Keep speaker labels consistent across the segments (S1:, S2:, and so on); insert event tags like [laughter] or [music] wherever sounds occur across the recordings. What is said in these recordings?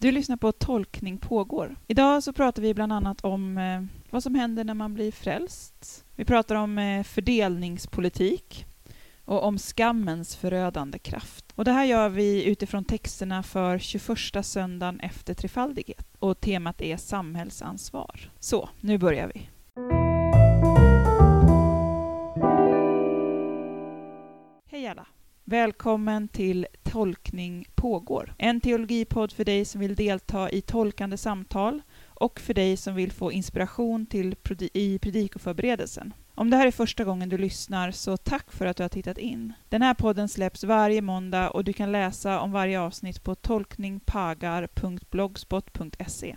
S1: Du lyssnar på Tolkning pågår. Idag så pratar vi bland annat om eh, vad som händer när man blir frälst. Vi pratar om eh, fördelningspolitik och om skammens förödande kraft. Och det här gör vi utifrån texterna för 21 söndagen efter trefaldighet. Och temat är samhällsansvar. Så, nu börjar vi. Hej alla! Välkommen till Tolkning pågår. En teologipodd för dig som vill delta i tolkande samtal och för dig som vill få inspiration till i predikoförberedelsen. Om det här är första gången du lyssnar, så tack för att du har tittat in. Den här podden släpps varje måndag och du kan läsa om varje avsnitt på tolkningpagar.blogspot.se.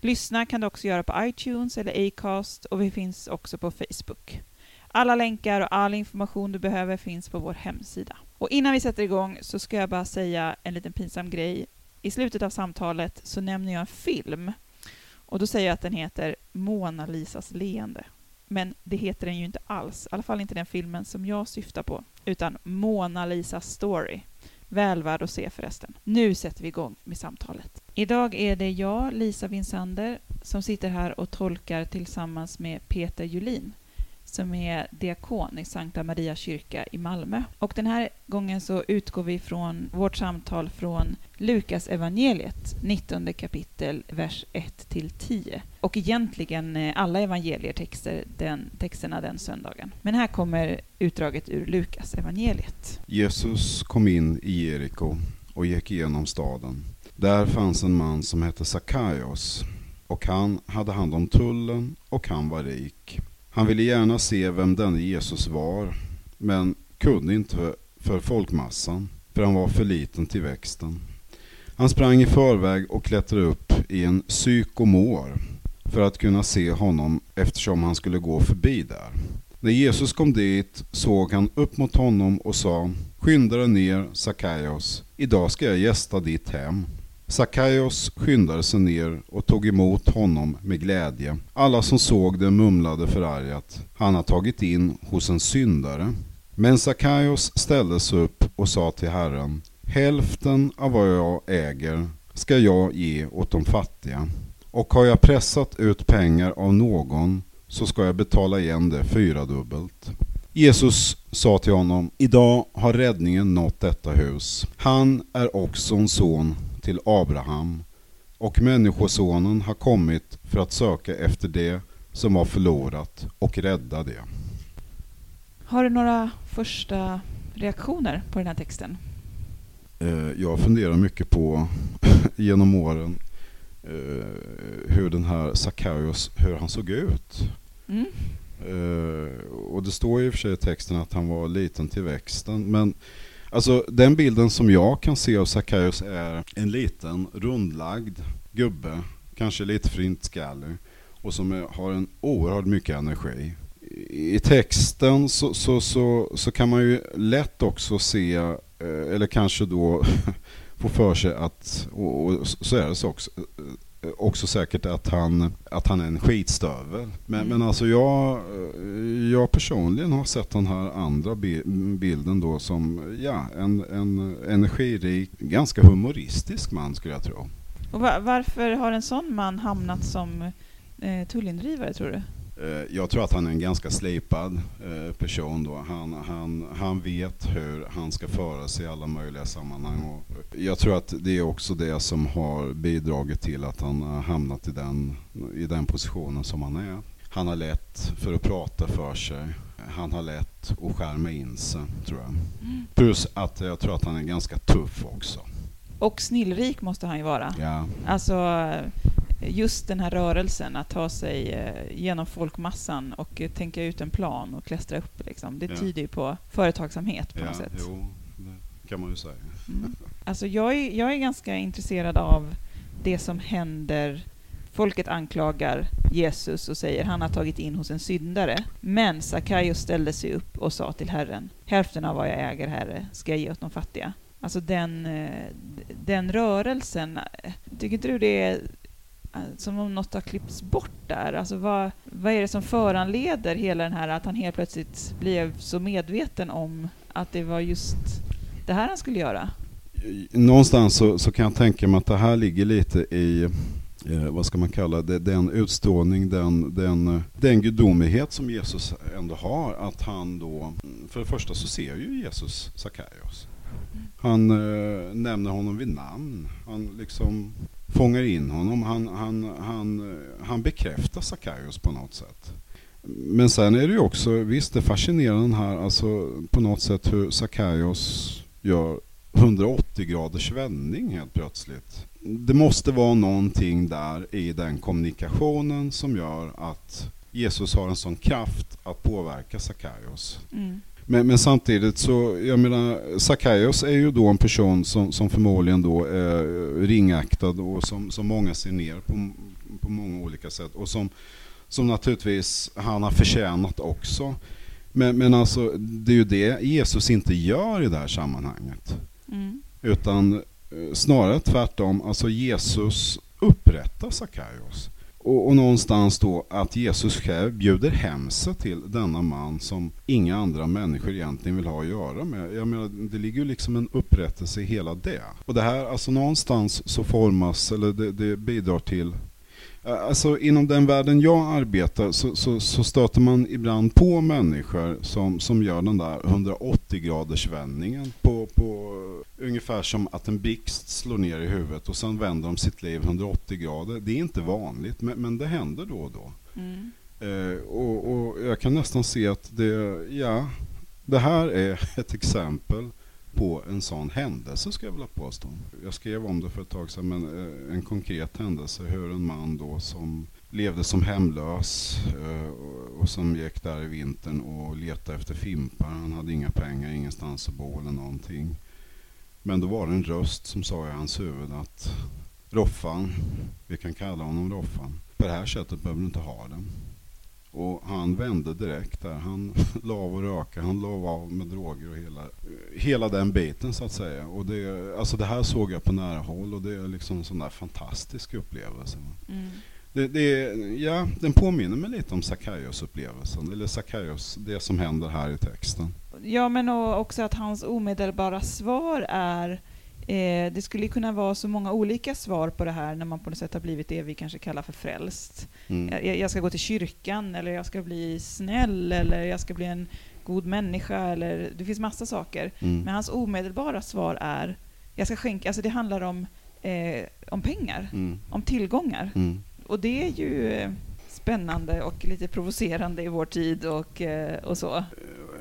S1: Lyssna kan du också göra på iTunes eller Acast och vi finns också på Facebook. Alla länkar och all information du behöver finns på vår hemsida. Och innan vi sätter igång så ska jag bara säga en liten pinsam grej. I slutet av samtalet så nämner jag en film. Och då säger jag att den heter Mona Lisas leende. Men det heter den ju inte alls, i alla fall inte den filmen som jag syftar på, utan Mona Lisas story. Väl värd att se förresten. Nu sätter vi igång med samtalet. Idag är det jag, Lisa Vinsander, som sitter här och tolkar tillsammans med Peter Julin som är diakon i Sankta Maria kyrka i Malmö. Och den här gången så utgår vi från vårt samtal från Lukas evangeliet 19 kapitel, vers 1-10. Och egentligen eh, alla evangelietexter, den, texterna den söndagen. Men här kommer utdraget ur Lukas evangeliet.
S2: Jesus kom in i Jeriko och gick igenom staden. Där fanns en man som hette Sakaios och han hade hand om tullen och han var rik. Han ville gärna se vem denne Jesus var, men kunde inte för folkmassan, för han var för liten till växten. Han sprang i förväg och klättrade upp i en sykomor för att kunna se honom eftersom han skulle gå förbi där. När Jesus kom dit såg han upp mot honom och sa Skynda dig ner, Sakaios, idag ska jag gästa ditt hem. Sakaios skyndade sig ner och tog emot honom med glädje. Alla som såg det mumlade förargat. Han har tagit in hos en syndare. Men Sakaios ställde sig upp och sa till Herren Hälften av vad jag äger ska jag ge åt de fattiga. Och har jag pressat ut pengar av någon så ska jag betala igen det fyradubbelt. Jesus sa till honom, idag har räddningen nått detta hus. Han är också en son till Abraham och Människosonen har kommit för att söka efter det som var förlorat och rädda det.
S1: Har du några första reaktioner på den här texten?
S2: Eh, jag funderar mycket på [laughs] genom åren eh, hur den här Sackaios, hur han såg ut. Mm. Eh, och det står ju i och för sig i texten att han var liten till växten men Alltså den bilden som jag kan se av Sackaios är en liten rundlagd gubbe, kanske lite flintskallig och som är, har en oerhört mycket energi. I texten så, så, så, så kan man ju lätt också se, eh, eller kanske då [laughs] få för sig att, och, så är det så också, eh, också säkert att han, att han är en skitstövel. Men, mm. men alltså jag, jag personligen har sett den här andra bilden då som ja, en, en energirik, ganska humoristisk man skulle jag tro.
S1: Och varför har en sån man hamnat som eh, tullindrivare tror du?
S2: Eh, jag tror att han är en ganska slipad eh, person. Då. Han, han, han vet hur han ska föra sig i alla möjliga sammanhang. Och jag tror att det är också det som har bidragit till att han har hamnat i den, i den positionen som han är. Han har lätt för att prata för sig. Han har lätt att skärma in sig, tror jag. Mm. Plus att jag tror att han är ganska tuff också.
S1: Och snillrik måste han ju vara.
S2: Ja.
S1: Alltså, just den här rörelsen, att ta sig eh, genom folkmassan och eh, tänka ut en plan och klättra upp, liksom, det ja. tyder ju på företagsamhet på ja, något sätt.
S2: Jo, det kan man ju säga. Mm.
S1: Alltså jag, är, jag är ganska intresserad av det som händer Folket anklagar Jesus och säger han har tagit in hos en syndare. Men Sackaios ställde sig upp och sa till Herren, hälften av vad jag äger, Herre, ska jag ge åt de fattiga. Alltså den, eh, den rörelsen, tycker inte du det är Eh, som om något har klippts bort där. Alltså vad, vad är det som föranleder hela den här att han helt plötsligt blev så medveten om att det var just det här han skulle göra?
S2: någonstans så, så, kan jag tänka mig att det här ligger lite i eh, vad ska man kalla det, den utstrålning, den, den, den gudomlighet som Jesus ändå har. Att han då, för det första så ser ju Jesus Sackaios. Han eh, nämner honom vid namn. Han liksom fångar in honom. Han, han, han, han bekräftar Sackaios på något sätt. Men sen är det ju också, visst det är fascinerande här, alltså på något sätt hur Sackaios gör 180 graders vändning helt plötsligt. Det måste vara någonting där i den kommunikationen som gör att Jesus har en sån kraft att påverka Sackaios. Mm. Men, men, samtidigt så, jag menar, Sackaios är ju då en person som, som förmodligen då är ringaktad och som, som många ser ner på, på många olika sätt. Och som, som naturligtvis han har förtjänat också. Men, men alltså, det är ju det Jesus inte gör i det här sammanhanget. Mm. Utan eh, snarare tvärtom, alltså Jesus upprättar Sackaios. Och, och, någonstans då att Jesus själv bjuder hem sig till denna man som inga andra människor egentligen vill ha att göra med. Jag menar, det ligger ju liksom en upprättelse i hela det. Och det här, alltså någonstans så formas, eller det, det bidrar till Alltså inom den världen jag arbetar så, så, så, stöter man ibland på människor som, som gör den där 180 graders vändningen på, på ungefär som att en blixt slår ner i huvudet och sen vänder de sitt liv 180 grader. Det är inte vanligt men, men det händer då och då. Mm. Eh, och, och, jag kan nästan se att det, ja, det här är [laughs] ett exempel på en sån händelse ska jag vilja påstå. Jag skrev om det för ett tag sedan, men eh, en konkret händelse hur en man då som levde som hemlös eh, och som gick där i vintern och letade efter fimpar. Han hade inga pengar, ingenstans att bo eller någonting. Men då var det en röst som sa i hans huvud att Roffan, vi kan kalla honom Roffan, på det här sättet behöver du inte ha den. Och han vände direkt där. Han [laughs] la av och röka, han la av med droger och hela, hela den biten så att säga. Och det, alltså det här såg jag på nära håll och det är liksom en sån där fantastisk upplevelse. Mm. Det, det, ja, den påminner mig lite om Sackaios-upplevelsen, eller Sackaios, det som händer här i texten.
S1: Ja, men också att hans omedelbara svar är Eh, det skulle kunna vara så många olika svar på det här när man på något sätt har blivit det vi kanske kallar för frälst. Mm. Jag, jag, ska gå till kyrkan, eller jag ska bli snäll, eller jag ska bli en god människa, eller det finns massa saker. Mm. Men hans omedelbara svar är, jag ska skänka, alltså det handlar om, eh, om pengar, mm. om tillgångar. Mm. Och det är ju eh, spännande och lite provocerande i vår tid och, eh, och så.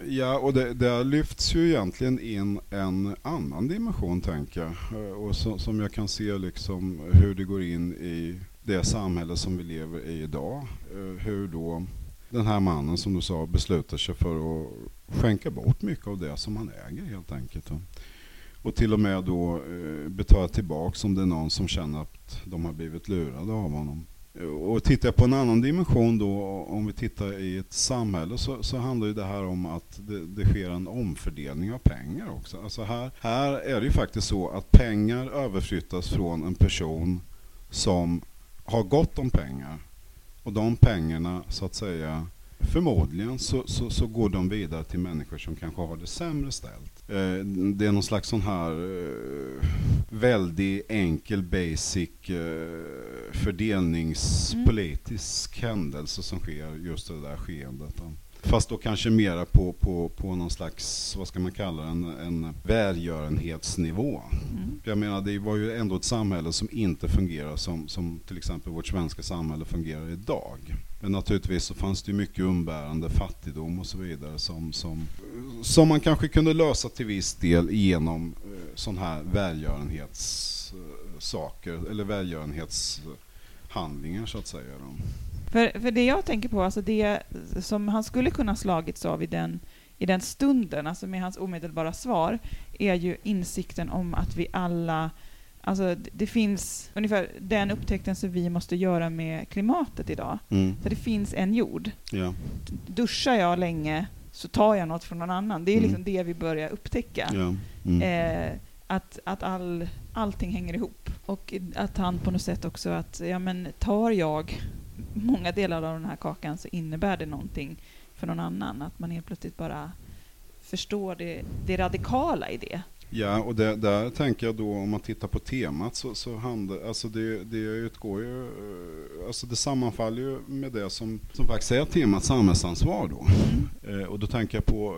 S2: Ja, och det, det lyfts ju egentligen in en annan dimension, tänker jag. Eh, och så, som jag kan se liksom hur det går in i det samhälle som vi lever i idag. Eh, hur då den här mannen, som du sa, beslutar sig för att skänka bort mycket av det som han äger helt enkelt. Och till och med då betala tillbaka om det är någon som känner att de har blivit lurade av honom. Och tittar jag på en annan dimension då, om vi tittar i ett samhälle, så, så handlar ju det här om att det, det, sker en omfördelning av pengar också. Alltså här, här är det ju faktiskt så att pengar överflyttas från en person som har gott om pengar. Och de pengarna, så att säga, förmodligen så, så, så går de vidare till människor som kanske har det sämre ställt. Eh, det är någon slags sån här eh, väldigt enkel basic eh, fördelningspolitisk mm. händelse som sker just i det där skeendet. Fast då kanske mera på, på, på någon slags, vad ska man kalla det, en, en välgörenhetsnivå. Mm. Jag menar, det var ju ändå ett samhälle som inte fungerar som, som till exempel vårt svenska samhälle fungerar idag. Men naturligtvis så fanns det mycket umbärande fattigdom och så vidare som, som, som man kanske kunde lösa till viss del genom eh, sån här välgörenhetssaker, eller välgörenhetshandlingar så att säga. Då.
S1: För, för det jag tänker på, alltså det som han skulle kunna slagits av i den, i den stunden, alltså med hans omedelbara svar, är ju insikten om att vi alla Alltså det finns ungefär den upptäckten som vi måste göra med klimatet idag. Mm. Så det finns en jord. Ja. Duschar jag länge så tar jag något från någon annan. Det är mm. liksom det vi börjar upptäcka. Ja. Mm. Eh, att att all, allting hänger ihop. Och att han på något sätt också att, ja men tar jag många delar av den här kakan så innebär det någonting för någon annan. Att man helt plötsligt bara förstår det, det radikala i det.
S2: Ja, och det, där tänker jag då om man tittar på temat så, så handlar, alltså det, det utgår ju, alltså det sammanfaller ju med det som, som faktiskt är temat samhällsansvar då. Eh, och då tänker jag på,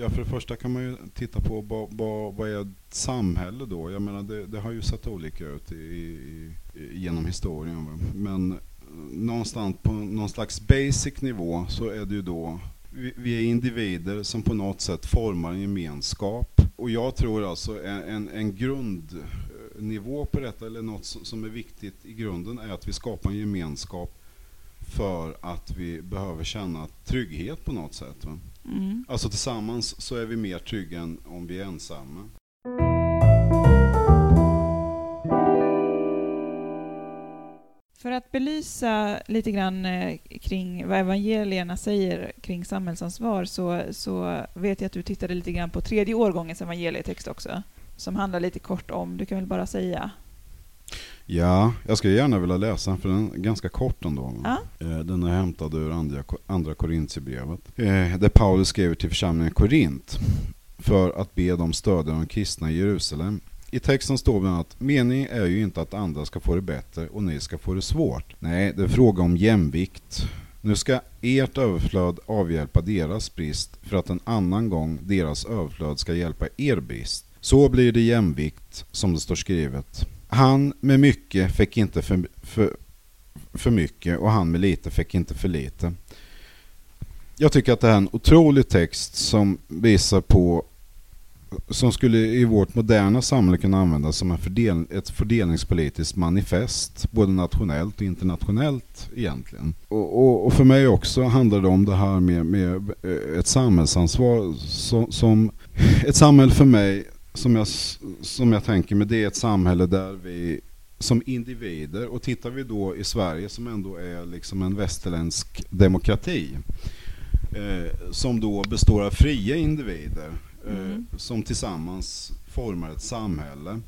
S2: ja för det första kan man ju titta på vad, vad, vad är samhälle då? Jag menar det, det har ju sett olika ut i, i, genom historien. Men någonstans på någon slags basic nivå så är det ju då vi är individer som på något sätt formar en gemenskap. Och jag tror alltså en, en grundnivå på detta, eller något som är viktigt i grunden, är att vi skapar en gemenskap för att vi behöver känna trygghet på något sätt. Mm. Alltså tillsammans så är vi mer trygga än om vi är ensamma.
S1: För att belysa lite grann eh, kring vad evangelierna säger kring samhällsansvar så, så vet jag att du tittade lite grann på tredje årgångens evangelietext också, som handlar lite kort om, du kan väl bara säga?
S2: Ja, jag skulle gärna vilja läsa den för den är ganska kort ändå. Ja. Eh, den är hämtad ur andra, andra Korintierbrevet. Eh, där Paulus skriver till församlingen Korint för att be dem stödja de kristna i Jerusalem i texten står bland annat meningen är ju inte att andra ska få det bättre och ni ska få det svårt. Nej, det är fråga om jämvikt. Nu ska ert överflöd avhjälpa deras brist för att en annan gång deras överflöd ska hjälpa er brist. Så blir det jämvikt som det står skrivet. Han med mycket fick inte för, för, för mycket och han med lite fick inte för lite. Jag tycker att det är en otrolig text som visar på som skulle i vårt moderna samhälle kunna användas som en fördel, ett fördelningspolitiskt manifest, både nationellt och internationellt egentligen. Och, och, och, för mig också handlar det om det här med, med eh, ett samhällsansvar som, som, [laughs] ett samhälle för mig som jag, som jag tänker mig, det är ett samhälle där vi som individer, och tittar vi då i Sverige som ändå är liksom en västerländsk demokrati, eh, som då består av fria individer mm. Eh, som tillsammans formar ett samhälle.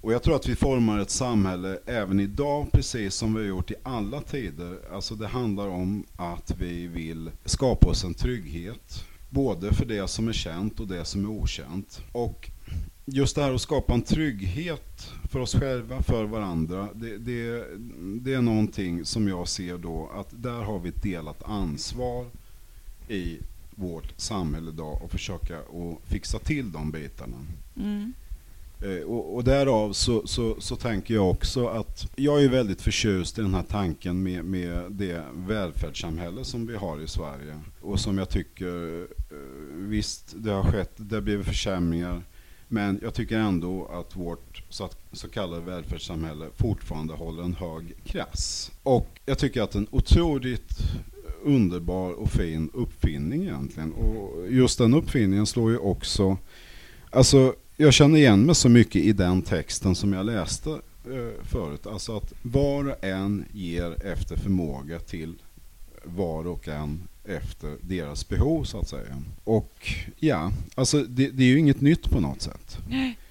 S2: Och jag tror att vi formar ett samhälle även idag, precis som vi har gjort i alla tider. Alltså det handlar om att vi vill skapa oss en trygghet. Både för det som är känt och det som är okänt. Och just det här att skapa en trygghet för oss själva, för varandra. Det, det, det är någonting som jag ser då att där har vi ett delat ansvar i vårt samhälle idag och försöka att fixa till de bitarna. Mm. Eh, och, och, därav så, så, så, tänker jag också att jag är väldigt förtjust i den här tanken med, med det välfärdssamhälle som vi har i Sverige. Och som jag tycker, eh, visst det har skett, det har blivit försämringar. Men jag tycker ändå att vårt så, så kallade välfärdssamhälle fortfarande håller en hög klass. Och jag tycker att en otroligt underbar och fin uppfinning egentligen. Och just den uppfinningen slår ju också... Alltså, jag känner igen mig så mycket i den texten som jag läste eh, förut. Alltså att var och en ger efter förmåga till var och en efter deras behov så att säga. Och ja, alltså det, det är ju inget nytt på något sätt.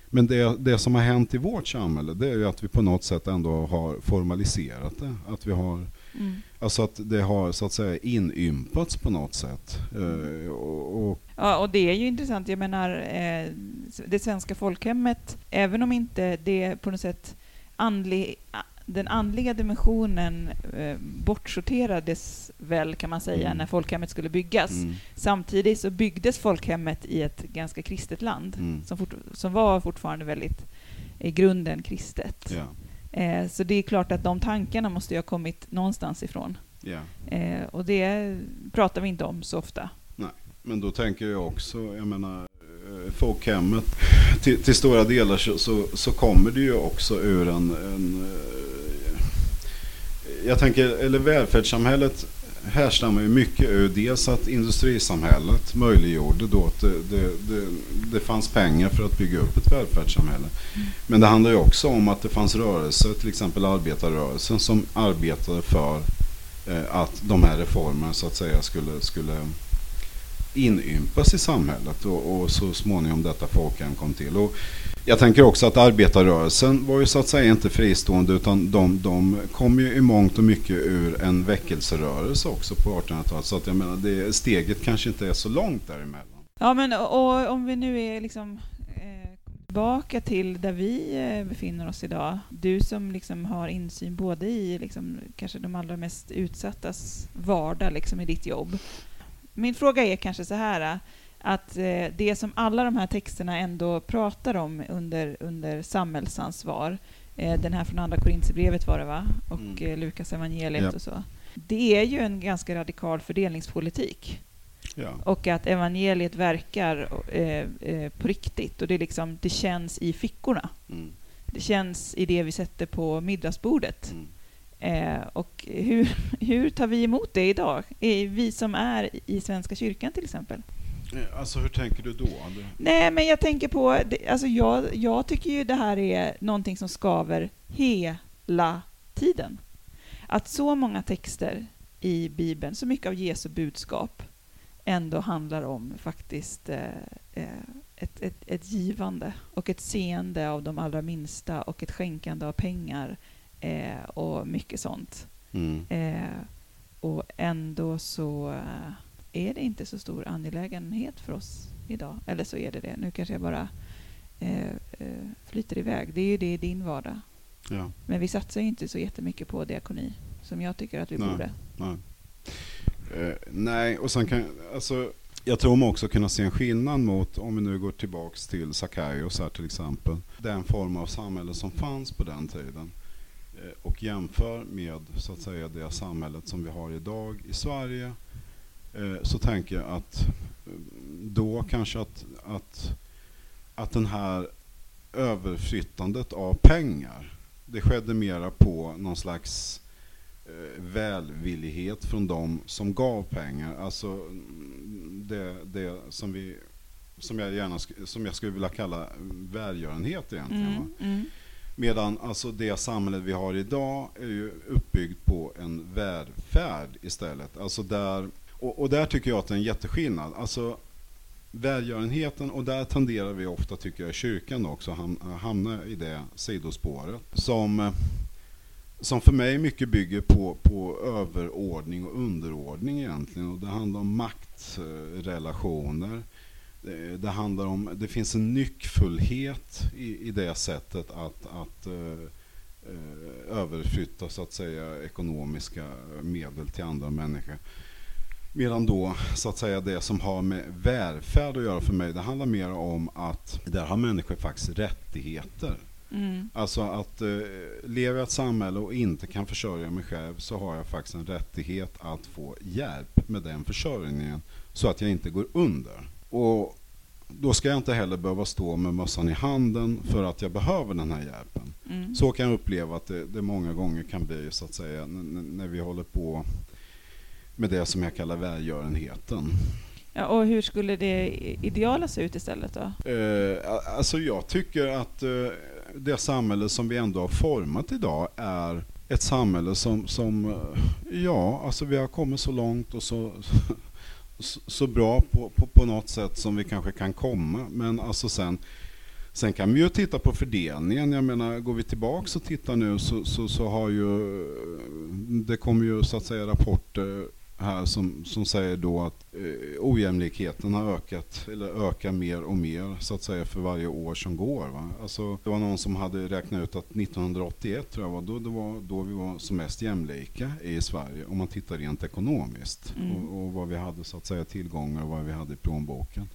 S2: Men det, det som har hänt i vårt samhälle det är ju att vi på något sätt ändå har formaliserat det. Att vi har Mm. Alltså att det har så att säga inympats på något sätt.
S1: Uh, och, och, ja, och det är ju intressant. Jag menar, eh, det svenska folkhemmet, även om inte det på något sätt andlig, den andliga dimensionen eh, bortsorterades väl kan man säga mm. när folkhemmet skulle byggas. Mm. Samtidigt så byggdes folkhemmet i ett ganska kristet land mm. som, fort, som var fortfarande väldigt i grunden kristet. Ja. Eh, så det är klart att de tankarna måste ju ha kommit någonstans ifrån. Yeah. Eh, och det pratar vi inte om så ofta.
S2: Nej, men då tänker jag också, jag menar, eh, folkhemmet, till, till stora delar så, så, så, kommer det ju också ur en, en eh, jag tänker, eller välfärdssamhället härstammar ju mycket ur dels att industrisamhället möjliggjorde då att det, det, det, det fanns pengar för att bygga upp ett välfärdssamhälle. Mm. Men det handlar ju också om att det fanns rörelser, till exempel arbetarrörelsen, som arbetade för eh, att de här reformerna så att säga skulle, skulle inympas i samhället och, och så småningom detta folkhem kom till. Och jag tänker också att arbetarrörelsen var ju så att säga inte fristående utan de, de kom ju i mångt och mycket ur en väckelserörelse också på 1800-talet. Så att jag menar, det, steget kanske inte är så långt däremellan.
S1: Ja, men och, om vi nu är liksom eh, Tillbaka till där vi eh, befinner oss idag. Du som liksom har insyn både i liksom, kanske de allra mest utsattas vardag liksom, i ditt jobb. Min fråga är kanske så här att eh, det som alla de här texterna ändå pratar om under, under samhällsansvar, eh, den här från Andra Korinthierbrevet var det va? Och
S2: Mm.
S1: Lukas evangeliet
S2: Ja.
S1: och så. Det är ju en ganska radikal fördelningspolitik.
S2: Ja.
S1: Och att evangeliet verkar på riktigt och det, liksom, det känns i fickorna.
S2: Mm.
S1: Det känns i det vi sätter på middagsbordet.
S2: Mm.
S1: Eh, och hur, [laughs] hur tar vi emot det idag? Vi som är i Svenska kyrkan till exempel.
S2: Eh, Alltså hur tänker du då?
S1: Nej, men jag tänker på, alltså jag, jag tycker ju det här är någonting som skaver hela tiden. Att så många texter i Bibeln, så mycket av Jesu budskap, ändå handlar om faktiskt eh, eh, ett, ett, ett givande och ett seende av de allra minsta och ett skänkande av pengar eh, och mycket sånt.
S2: Mm.
S1: Eh, och ändå så eh, är det inte så stor angelägenhet för oss idag. Eller så är det det. Nu kanske jag bara eh, eh, flyter iväg. Det är ju det i din vardag.
S2: Ja.
S1: Men vi satsar ju inte så jättemycket på diakoni som jag tycker att vi
S2: Nej.
S1: borde.
S2: Nej. Eh, nej, och sen kan alltså, jag tror man också kunna se en skillnad mot, om vi nu går tillbaks till Sackaios här till exempel, den form av samhälle som fanns på den tiden Eh, och jämför med så att säga det samhället som vi har idag i Sverige eh, så tänker jag att eh, då kanske att, att, att den här överflyttandet av pengar det skedde mera på någon slags välvillighet från de som gav pengar. Alltså mm, det, det som, vi, som, jag gärna, som jag skulle vilja kalla välgörenhet egentligen. va?
S1: Mm, mm,
S2: Medan alltså det samhälle vi har idag är ju uppbyggt på en välfärd istället. Alltså där, och, och där tycker jag att det är en jätteskillnad. Alltså välgörenheten, och där tenderar vi ofta tycker jag i kyrkan också ham- hamna i det sidospåret. Som, som för mig mycket bygger på, på överordning och underordning egentligen. Och det handlar om maktrelationer. Det, det handlar om, det finns en nyckfullhet i, i det sättet att, att eh, eh, överflytta så att säga ekonomiska medel till andra människor. Medan då så att säga det som har med välfärd att göra för mig, det handlar mer om att där har människor faktiskt rättigheter.
S1: mm,
S2: Alltså att eh, lever jag i ett samhälle och inte kan försörja mig själv så har jag faktiskt en rättighet att få hjälp med den försörjningen så att jag inte går under. Och då ska jag inte heller behöva stå med mössan i handen för att jag behöver den här hjälpen.
S1: mm.
S2: Så kan jag uppleva att det, det många gånger kan bli så att säga när vi håller på med det som jag kallar välgörenheten.
S1: Ja, och hur skulle det ideala se ut istället då?
S2: Eh, alltså jag tycker att eh, det samhälle som vi ändå har format idag är ett samhälle som, som eh, ja, alltså vi har kommit så långt och så, så, så bra på, på, på något sätt som vi kanske kan komma. Men alltså sen, sen kan vi ju titta på fördelningen. Jag menar, går vi tillbaks och tittar nu så, så, så har ju, det kommer ju så att säga rapporter här som, som säger då att eh, ojämlikheten har ökat, eller ökar mer och mer så att säga för varje år som går. Va? Alltså, det var någon som hade räknat ut att 1981 tror jag var, då, det var då vi var som mest jämlika i Sverige om man tittar rent ekonomiskt
S1: Mm.
S2: och, och vad vi hade så att säga tillgångar och vad vi hade i plånboken.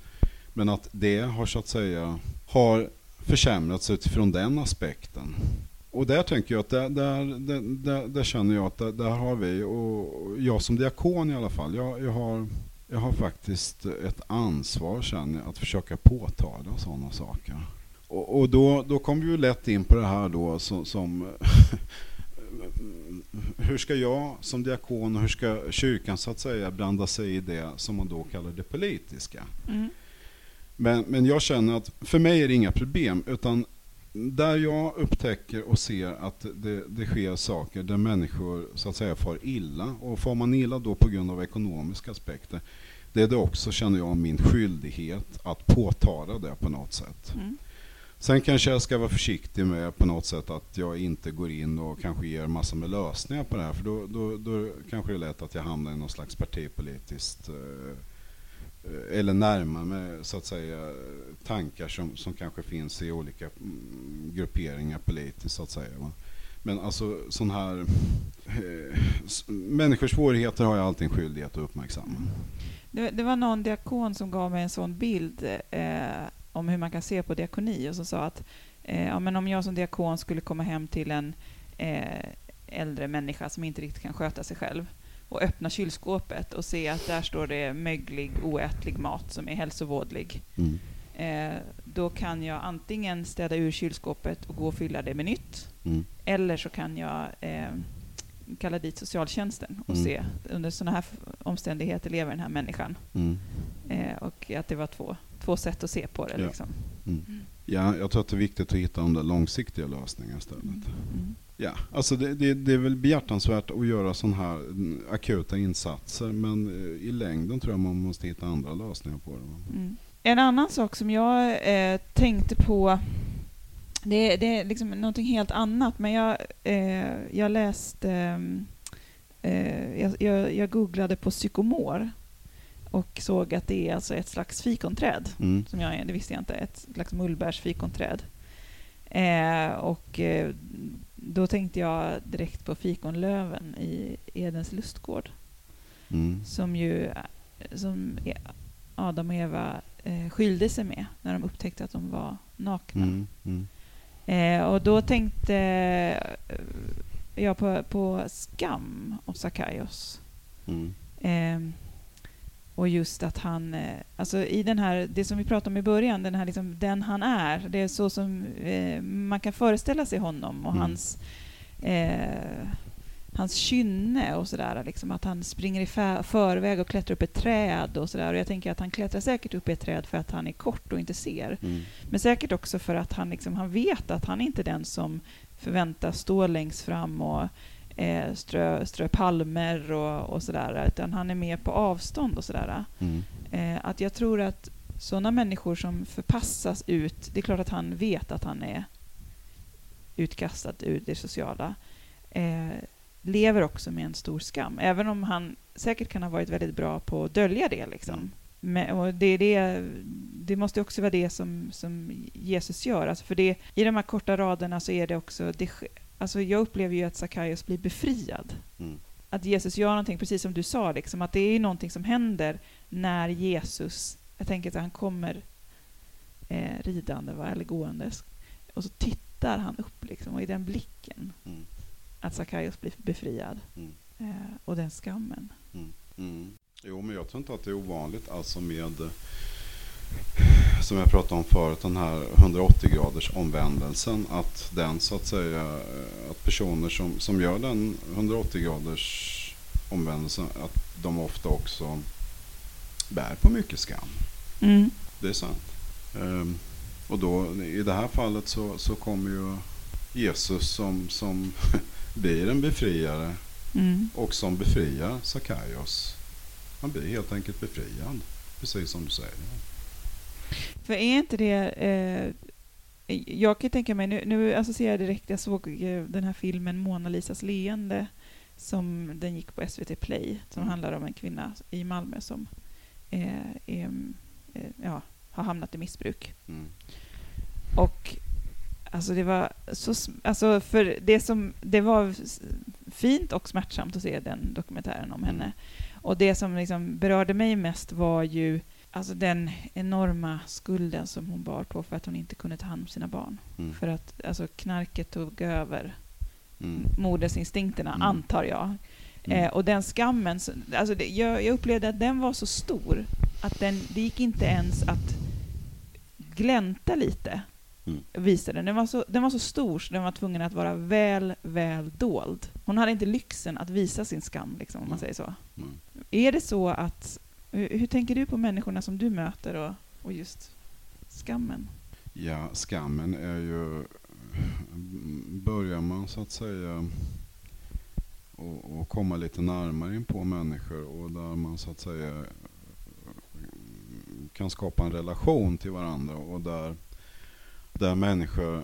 S2: Men att det har så att säga har försämrats utifrån den aspekten. Och där tänker jag att där, där, där, där, där känner jag att där, där har vi, och jag som diakon i alla fall, jag, jag, har, jag har faktiskt ett ansvar känner att försöka påtala sådana saker. Och, och då, då kommer vi ju lätt in på det här då som, som [laughs] hur ska jag som diakon och hur ska kyrkan så att säga blanda sig i det som man då kallar det politiska?
S1: Mm.
S2: Men, men jag känner att för mig är det inga problem utan där jag upptäcker och ser att det, det sker saker där människor så att säga far illa och far man illa då på grund av ekonomiska aspekter det är det också känner jag min skyldighet att påtala det på något sätt.
S1: Mm.
S2: Sen kanske jag ska vara försiktig med på något sätt att jag inte går in och kanske ger massor med lösningar på det här för då, då, då kanske det är lätt att jag hamnar i någon slags partipolitiskt eh, Eh, eller närma mig så att säga tankar som, som kanske finns i olika mm, grupperingar politiskt så att säga. Va? Men alltså sån här eh, människors svårigheter har jag alltid en skyldighet att uppmärksamma.
S1: Det, det var någon diakon som gav mig en sån bild eh, om hur man kan se på diakoni och som sa att eh, ja, men om jag som diakon skulle komma hem till en eh, äldre människa som inte riktigt kan sköta sig själv och öppna kylskåpet och se att där står det möglig, oätlig mat som är hälsovådlig. Mm. Eh, då kan jag antingen städa ur kylskåpet och gå och fylla det med nytt. Mm. Eller så kan jag eh, kalla dit socialtjänsten och mm. se under sådana här omständigheter lever den här människan. Mm. Eh, och att det var två, två sätt att se på det.
S2: Ja.
S1: Liksom.
S2: Mm. Ja, jag tror att det är viktigt att hitta de där långsiktiga lösningarna istället. Ja, alltså det, det, det, är väl behjärtansvärt att göra sådana här mm, akuta insatser men eh, i längden tror jag man måste hitta andra lösningar på det.
S1: Mm. En annan sak som jag eh, tänkte på det, det, är liksom någonting helt annat, men jag, eh, jag läste... Eh, jag, jag, jag, googlade på psykomor och såg att det är alltså ett slags fikonträd. Mm. Som jag, det visste jag inte. Ett slags mullbärsfikonträd. Eh, och eh, då tänkte jag direkt på fikonlöven i Edens lustgård. Mm. Som ju som Adam och Eva eh, skylde sig med när de upptäckte att de var nakna. Mm. Mm. Eh, och då tänkte eh, jag på, på skam och Sakaios. Eh, och just att han, eh, alltså i den här, det som vi pratade om i början, den här liksom, den han är, det är så som eh, man kan föreställa sig honom och mm. hans eh, hans kynne och sådär. Liksom, att han springer i förväg och klättrar upp ett träd och sådär. Och jag tänker att han klättrar säkert upp i ett träd för att han är kort och inte ser. Mm. Men säkert också för att han, liksom, han vet att han är inte den som förväntas stå längst fram och eh, strö, strö palmer och, och sådär. Utan han är mer på avstånd och sådär. Mm. Eh, att jag tror att sådana människor som förpassas ut, det är klart att han vet att han är utkastad ur det sociala. Eh, lever också med en stor skam. Även om han säkert kan ha varit väldigt bra på att dölja det. Liksom. Men, och det, det, det måste också vara det som, som Jesus gör. Alltså för det, I de här korta raderna så är det också... Det, alltså jag upplever ju att Sackaios blir befriad. Mm. Att Jesus gör någonting, precis som du sa, liksom, att det är någonting som händer när Jesus... Jag tänker att han kommer eh, ridande va, eller gåendes och så tittar han upp liksom, och i den blicken mm att Sakaios blir befriad. Mm. Eh, och den skammen.
S2: Mm. Mm. Jo, men jag tror inte att det är ovanligt alltså med som jag pratade om förut, den här 180 graders omvändelsen. Att den så att säga, att personer som, som gör den 180 graders omvändelsen, att de ofta också bär på mycket skam. Mm. Det är sant. Um, och då i det här fallet så, så kommer ju Jesus som, som [laughs] blir en befriare mm. och som befriar Sakaios. Han blir helt enkelt befriad, precis som du säger.
S1: För är inte det... Eh, jag kan tänka mig, nu, nu associerar jag direkt, jag såg eh, den här filmen Mona Lisas leende som den gick på SVT Play, som mm. handlar om en kvinna i Malmö som eh, är, eh, ja, har hamnat i missbruk. Mm. Och Alltså det var så, alltså för det som, det var fint och smärtsamt att se den dokumentären om henne. Och det som liksom berörde mig mest var ju alltså den enorma skulden som hon bar på för att hon inte kunde ta hand om sina barn. Mm. För att alltså, knarket tog över mm. modersinstinkterna, mm. antar jag. Mm. Eh, och den skammen, alltså det, jag, jag, upplevde att den var så stor att den, det gick inte ens att glänta lite mm. visade den. Den var, så, den var så stor så den var tvungen att vara väl, väl dold. Hon hade inte lyxen att visa sin skam, liksom, om man säger så. Mm. Är det så att... Hur, hur, tänker du på människorna som du möter och, och just skammen?
S2: Ja, skammen är ju... Börjar man så att säga och, och komma lite närmare in på människor och där man så att säga kan skapa en relation till varandra och där där människor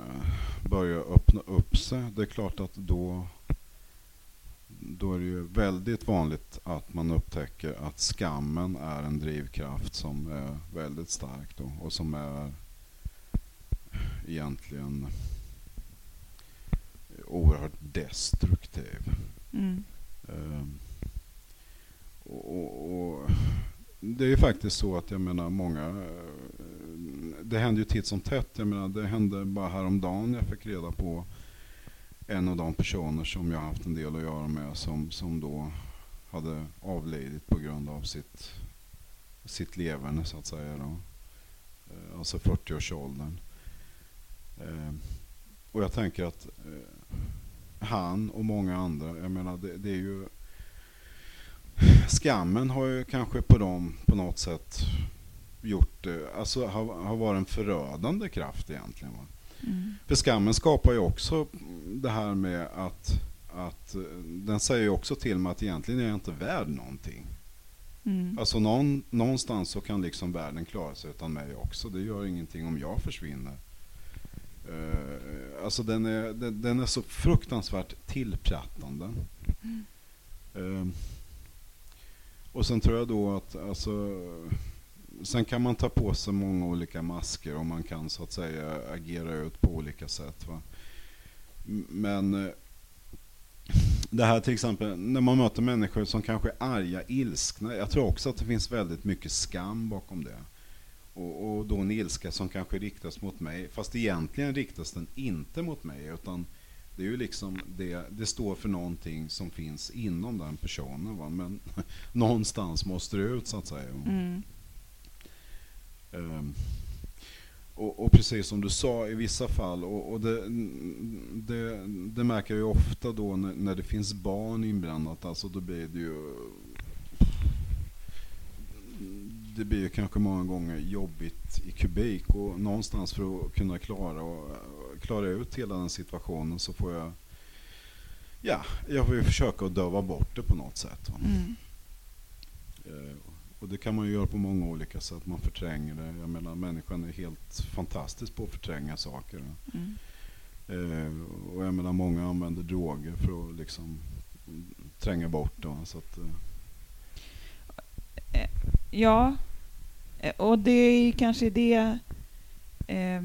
S2: börjar öppna upp sig, det är klart att då, då är det ju väldigt vanligt att man upptäcker att skammen är en drivkraft som är väldigt stark då, och som är egentligen oerhört destruktiv.
S1: Mm.
S2: Ehm, och, och, och det är ju faktiskt så att jag menar många eh, det händer ju titt som tätt. Jag menar, det hände bara häromdagen jag fick reda på en av de personer som jag haft en del att göra med som, som då hade avlidit på grund av sitt, sitt leverne så att säga. Då. Eh, alltså 40-årsåldern. Eh, och jag tänker att eh, han och många andra, jag menar det, det är ju Skammen har ju kanske på dem på något sätt gjort alltså har, har varit en förödande kraft egentligen. Va? Mm. För skammen skapar ju också det här med att, att den säger ju också till mig att egentligen är jag inte värd någonting. Mm. Alltså någon, någonstans så kan liksom världen klara sig utan mig också. Det gör ingenting om jag försvinner. Uh, alltså den är, den, den, är så fruktansvärt tillprattande. Mm. Uh, och sen tror jag då att alltså, Sen kan man ta på sig många olika masker och man kan så att säga agera ut på olika sätt. Va? Men eh, det här till exempel när man möter människor som kanske är arga, ilskna. Jag tror också att det finns väldigt mycket skam bakom det. Och, och då en ilska som kanske riktas mot mig. Fast egentligen riktas den inte mot mig. Utan det är ju liksom det, det står för någonting som finns inom den personen. Va? Men [laughs] någonstans måste det ut så att säga. Mm. Um, och, och, precis som du sa i vissa fall, och, och det, det, det, märker jag ofta då när, när, det finns barn inblandat, alltså då blir det ju det blir ju kanske många gånger jobbigt i kubik och någonstans för att kunna klara, och, klara ut hela den situationen så får jag Ja, jag får ju försöka att döva bort det på något sätt. Mm. Uh, och det kan man ju göra på många olika sätt. Man förtränger det. Jag menar människan är helt fantastisk på att förtränga saker. Mm. Eh, och jag menar många använder droger för att liksom tränga bort det. Så att, eh.
S1: eh ja, eh, och det är kanske det eh,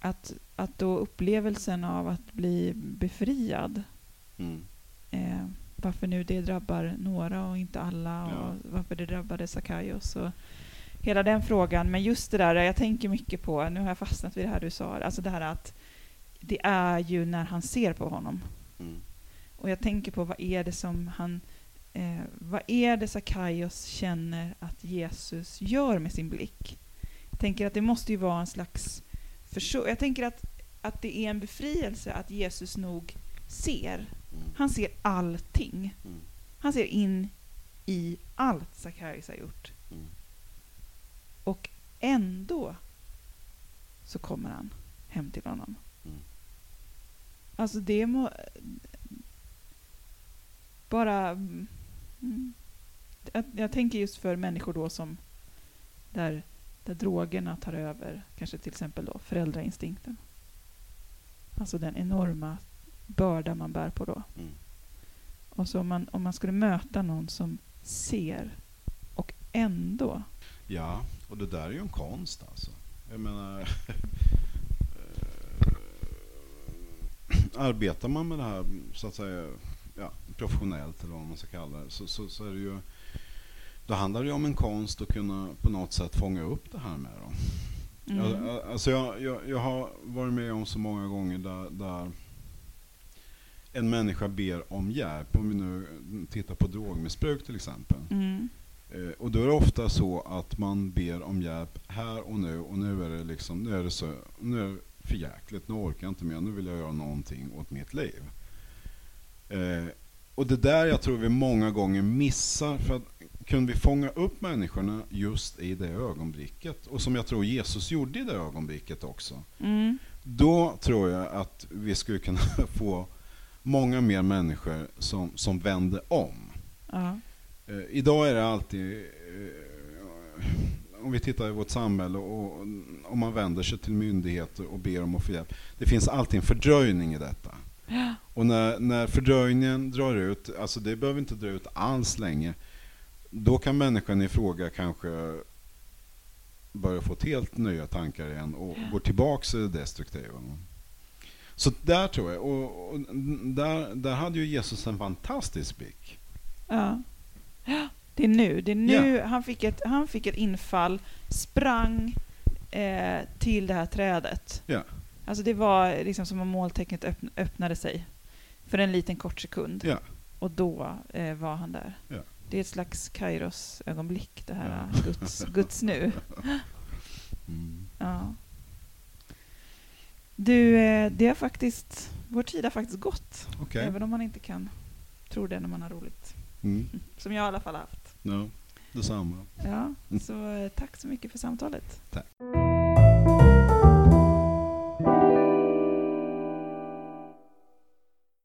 S1: att, att då upplevelsen av att bli befriad mm. Varför nu det drabbar några och inte alla och ja. varför det drabbade Sakaios och hela den frågan. Men just det där, jag tänker mycket på, nu har jag fastnat vid det här du sa, alltså det här att det är ju när han ser på honom. Mm. Och jag tänker på vad är det som han, eh, vad är det Sakaios känner att Jesus gör med sin blick? Jag tänker att det måste ju vara en slags försök. Jag tänker att, att det är en befrielse att Jesus nog ser han ser allting. Mm. Han ser in i allt Sakarias har gjort. Mm. Och ändå så kommer han hem till honom. Mm. Alltså det må... Bara... Mm, jag, jag, tänker just för människor då som... Där, där drogerna tar över, kanske till exempel då föräldrainstinkten. Alltså den enorma börda man bär på då. Mm. Och så om man, om man skulle möta någon som ser och ändå...
S2: Ja, och det där är ju en konst alltså. Jag menar... arbetar man med det här så att säga ja, professionellt eller vad man ska kalla det så, så, så är det ju då handlar det ju om en konst att kunna på något sätt fånga upp det här med dem. Mm. Jag, alltså jag, jag, jag, har varit med om så många gånger där, där en människa ber om hjälp, om vi nu tittar på drogmissbruk till exempel. Mm. Eh, och då är det ofta så att man ber om hjälp här och nu och nu är det liksom, nu är det så, nu är det för jäkligt, nu orkar jag inte mer, nu vill jag göra någonting åt mitt liv. Eh, och det där jag tror vi många gånger missar, för att kunde vi fånga upp människorna just i det ögonblicket, och som jag tror Jesus gjorde i det ögonblicket också, mm. då tror jag att vi skulle kunna [laughs] få många mer människor som, som vände om. Uh -huh. idag är det alltid, eh, om vi tittar i vårt samhälle och om man vänder sig till myndigheter och ber om att få hjälp. Det finns alltid en fördröjning i detta. Och när, när fördröjningen drar ut, alltså det behöver inte dra ut alls länge, då kan människan i fråga kanske börja få helt nya tankar igen och
S1: Ja.
S2: går tillbaka till det destruktiva. Så där tror jag, och, och där, där hade ju Jesus en fantastisk blick.
S1: Ja. Det är nu. Det är nu han, fick ett, han fick ett infall, sprang eh, till det här trädet.
S2: Ja.
S1: Alltså det var liksom som om måltecknet öppn, öppnade sig för en liten kort sekund.
S2: Ja.
S1: Och då eh, var han där. Det är ett slags Kairos ögonblick det här. Guds, Guds nu. [laughs]
S2: Mm.
S1: Ja. Du, eh, det har faktiskt, vår tid har faktiskt gått.
S2: Okej.
S1: Även om man inte kan tro det när man har roligt.
S2: Mm. [laughs]
S1: Som jag i alla fall har haft.
S2: Ja, detsamma.
S1: Ja, så eh, tack så mycket för samtalet.
S2: Tack.